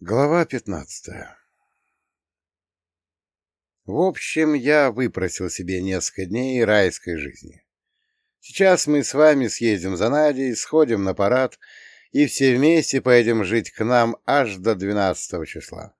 Глава пятнадцатая В общем, я выпросил себе несколько дней райской жизни. Сейчас мы с вами съездим за Надей, сходим на парад и все вместе поедем жить к нам аж до двенадцатого числа.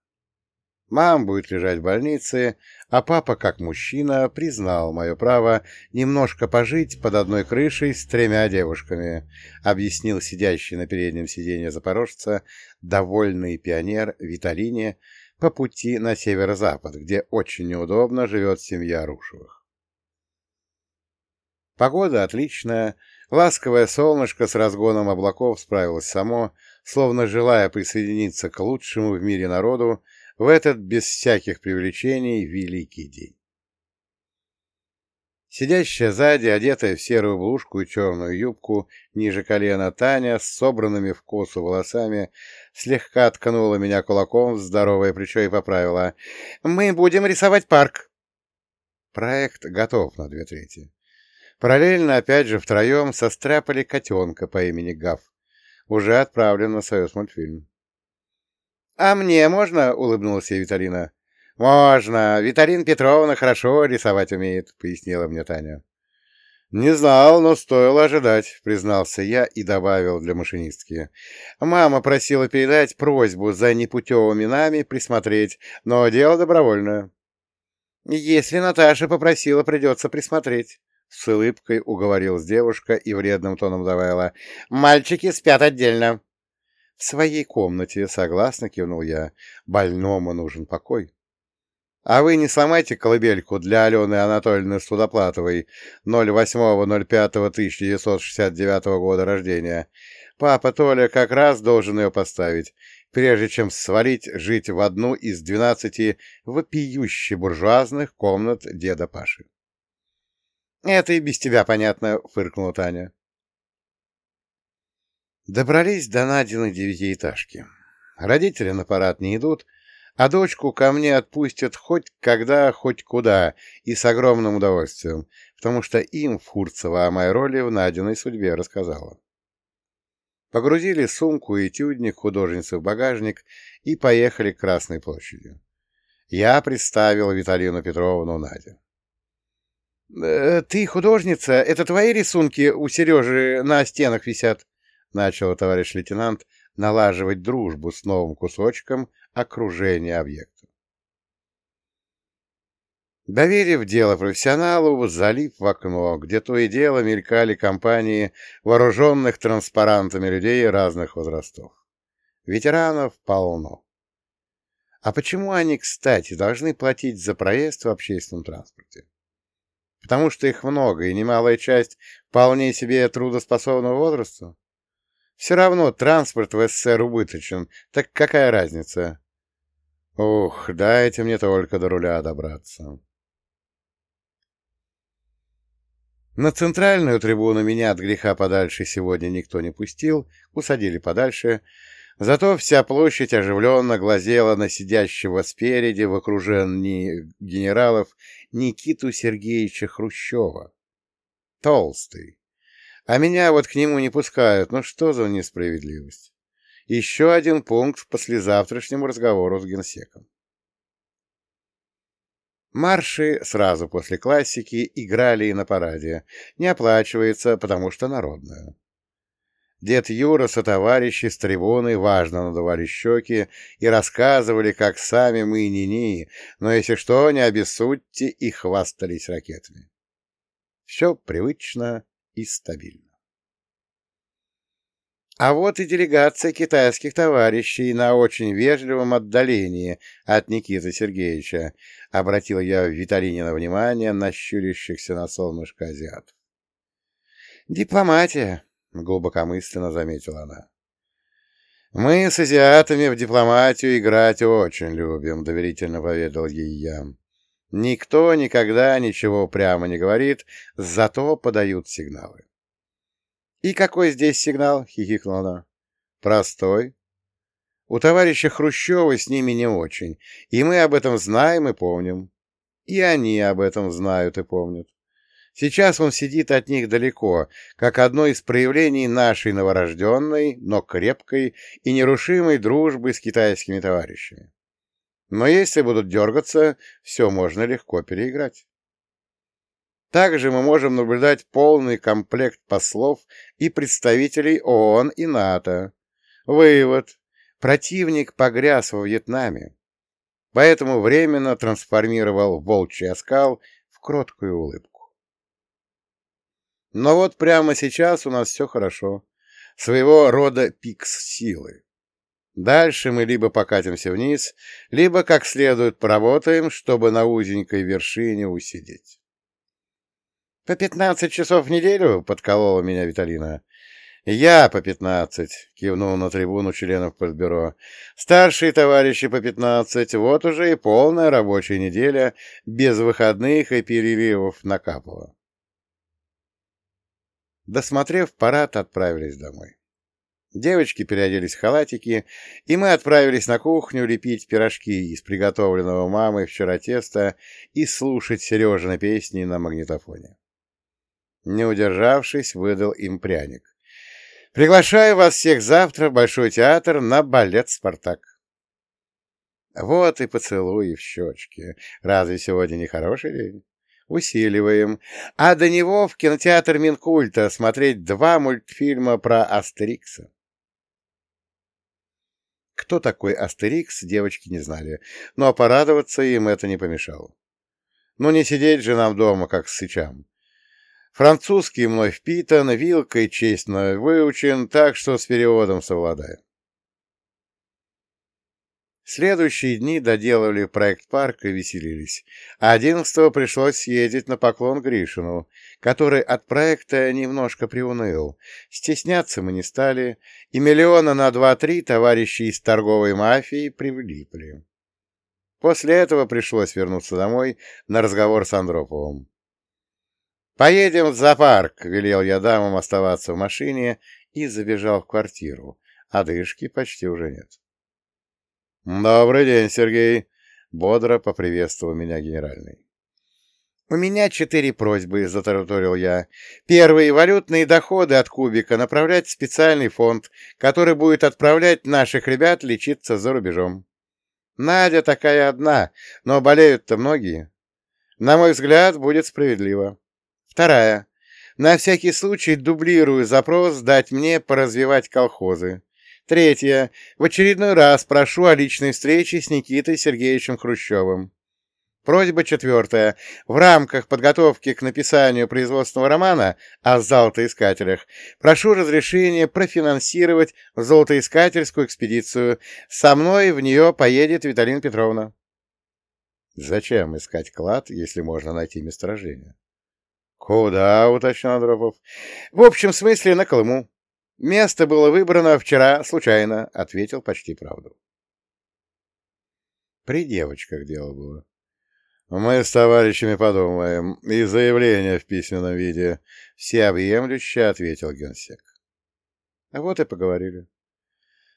Мам будет лежать в больнице, а папа, как мужчина, признал мое право немножко пожить под одной крышей с тремя девушками, объяснил сидящий на переднем сиденье запорожца довольный пионер Виталине по пути на северо-запад, где очень неудобно живет семья Рушевых. Погода отличная, ласковое солнышко с разгоном облаков справилось само, словно желая присоединиться к лучшему в мире народу, в этот без всяких привлечений великий день. Сидящая сзади, одетая в серую блузку и черную юбку, ниже колена Таня, с собранными в косу волосами, слегка ткнула меня кулаком в здоровое плечо и поправила. «Мы будем рисовать парк!» Проект готов на две трети. Параллельно, опять же, втроем состряпали котенка по имени Гав. Уже отправлен на союз мультфильм. «А мне можно?» — улыбнулась я Виталина. «Можно. Виталина Петровна хорошо рисовать умеет», — пояснила мне Таня. «Не знал, но стоило ожидать», — признался я и добавил для машинистки. «Мама просила передать просьбу за непутевыми нами присмотреть, но дело добровольное». «Если Наташа попросила, придется присмотреть», — с улыбкой уговорил с девушка и вредным тоном добавила. «Мальчики спят отдельно». В своей комнате, согласно кивнул я. Больному нужен покой. А вы не сломайте колыбельку для Алены Анатольевны Судоплатовой 08.05.1969 года рождения. Папа Толя как раз должен ее поставить, прежде чем свалить жить в одну из двенадцати вопиюще буржуазных комнат деда Паши. — Это и без тебя понятно, — фыркнула Таня. Добрались до Надиной девятиэтажки. Родители на парад не идут, а дочку ко мне отпустят хоть когда, хоть куда, и с огромным удовольствием, потому что им Фурцева о моей роли в Надиной судьбе рассказала. Погрузили сумку и тюдник художницы в багажник и поехали к Красной площади. Я представил Виталину Петровну Надю. «Э, «Ты художница? Это твои рисунки у Сережи на стенах висят?» Начал товарищ лейтенант налаживать дружбу с новым кусочком окружения объекта. Доверив дело профессионалу, залив в окно, где то и дело мелькали компании вооруженных транспарантами людей разных возрастов. Ветеранов полно. А почему они, кстати, должны платить за проезд в общественном транспорте? Потому что их много, и немалая часть вполне себе трудоспособного возраста? Все равно транспорт в СССР убыточен, так какая разница? Ух, дайте мне только до руля добраться. На центральную трибуну меня от греха подальше сегодня никто не пустил, усадили подальше, зато вся площадь оживленно глазела на сидящего спереди в окружении генералов Никиту Сергеевича Хрущева. Толстый, а меня вот к нему не пускают. Ну что за несправедливость? Еще один пункт к послезавтрашнему разговору с генсеком. Марши сразу после классики играли и на параде. Не оплачивается, потому что народная. Дед Юра со товарищи с трибуны важно надували щеки и рассказывали, как сами мы ни-ни, но если что, не обессудьте, и хвастались ракетами. Все привычно, и стабильно. А вот и делегация китайских товарищей на очень вежливом отдалении от Никиты Сергеевича, обратил я Виталинина внимание на щурящихся на солнышко азиатов. «Дипломатия», — глубокомысленно заметила она. «Мы с азиатами в дипломатию играть очень любим», — доверительно поведал ей я. Никто никогда ничего прямо не говорит, зато подают сигналы. «И какой здесь сигнал?» — хихикнула она. «Простой. У товарища Хрущева с ними не очень, и мы об этом знаем и помним. И они об этом знают и помнят. Сейчас он сидит от них далеко, как одно из проявлений нашей новорожденной, но крепкой и нерушимой дружбы с китайскими товарищами. Но если будут дергаться, все можно легко переиграть. Также мы можем наблюдать полный комплект послов и представителей ООН и НАТО. Вывод. Противник погряз во Вьетнаме, поэтому временно трансформировал волчий оскал в кроткую улыбку. Но вот прямо сейчас у нас все хорошо. Своего рода пикс силы. Дальше мы либо покатимся вниз, либо как следует поработаем, чтобы на узенькой вершине усидеть. — По пятнадцать часов в неделю? — подколола меня Виталина. — Я по пятнадцать, — кивнул на трибуну членов Политбюро. — Старшие товарищи по пятнадцать. Вот уже и полная рабочая неделя, без выходных и перерывов накапала. Досмотрев парад, отправились домой. Девочки переоделись в халатики, и мы отправились на кухню лепить пирожки из приготовленного мамой вчера теста и слушать Сережины песни на магнитофоне. Не удержавшись, выдал им пряник. «Приглашаю вас всех завтра в Большой театр на балет «Спартак». Вот и поцелуи в щечки. Разве сегодня не хороший день? Усиливаем. А до него в кинотеатр Минкульта смотреть два мультфильма про Астерикса. Кто такой Астерикс, девочки не знали, но порадоваться им это не помешало. Ну не сидеть же нам дома, как сычам. Французский мной впитан, вилкой честно выучен, так что с переводом совладаю. Следующие дни доделывали проект парка и веселились. А одиннадцатого пришлось съездить на поклон Гришину, который от проекта немножко приуныл. Стесняться мы не стали, и миллиона на два-три товарищи из торговой мафии привлипли. После этого пришлось вернуться домой на разговор с Андроповым. «Поедем в зоопарк», — велел я дамам оставаться в машине и забежал в квартиру. Одышки почти уже нет. «Добрый день, Сергей!» — бодро поприветствовал меня генеральный. «У меня четыре просьбы», — затараторил я. «Первый — валютные доходы от кубика направлять в специальный фонд, который будет отправлять наших ребят лечиться за рубежом. Надя такая одна, но болеют-то многие. На мой взгляд, будет справедливо. Вторая. На всякий случай дублирую запрос дать мне поразвивать колхозы. Третье. В очередной раз прошу о личной встрече с Никитой Сергеевичем Хрущевым. Просьба четвертая. В рамках подготовки к написанию производственного романа о золотоискателях прошу разрешения профинансировать золотоискательскую экспедицию. Со мной в нее поедет Виталина Петровна. Зачем искать клад, если можно найти месторождение? Куда, уточнил Андропов. В общем смысле на Колыму. «Место было выбрано вчера случайно», — ответил почти правду. При девочках дело было. «Мы с товарищами подумаем. И заявление в письменном виде. Всеобъемлюще», — ответил генсек. А вот и поговорили.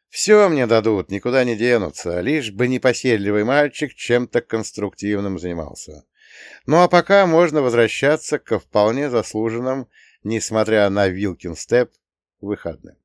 «Все мне дадут, никуда не денутся, лишь бы непоседливый мальчик чем-то конструктивным занимался. Ну а пока можно возвращаться ко вполне заслуженным, несмотря на Вилкин степ, выходным.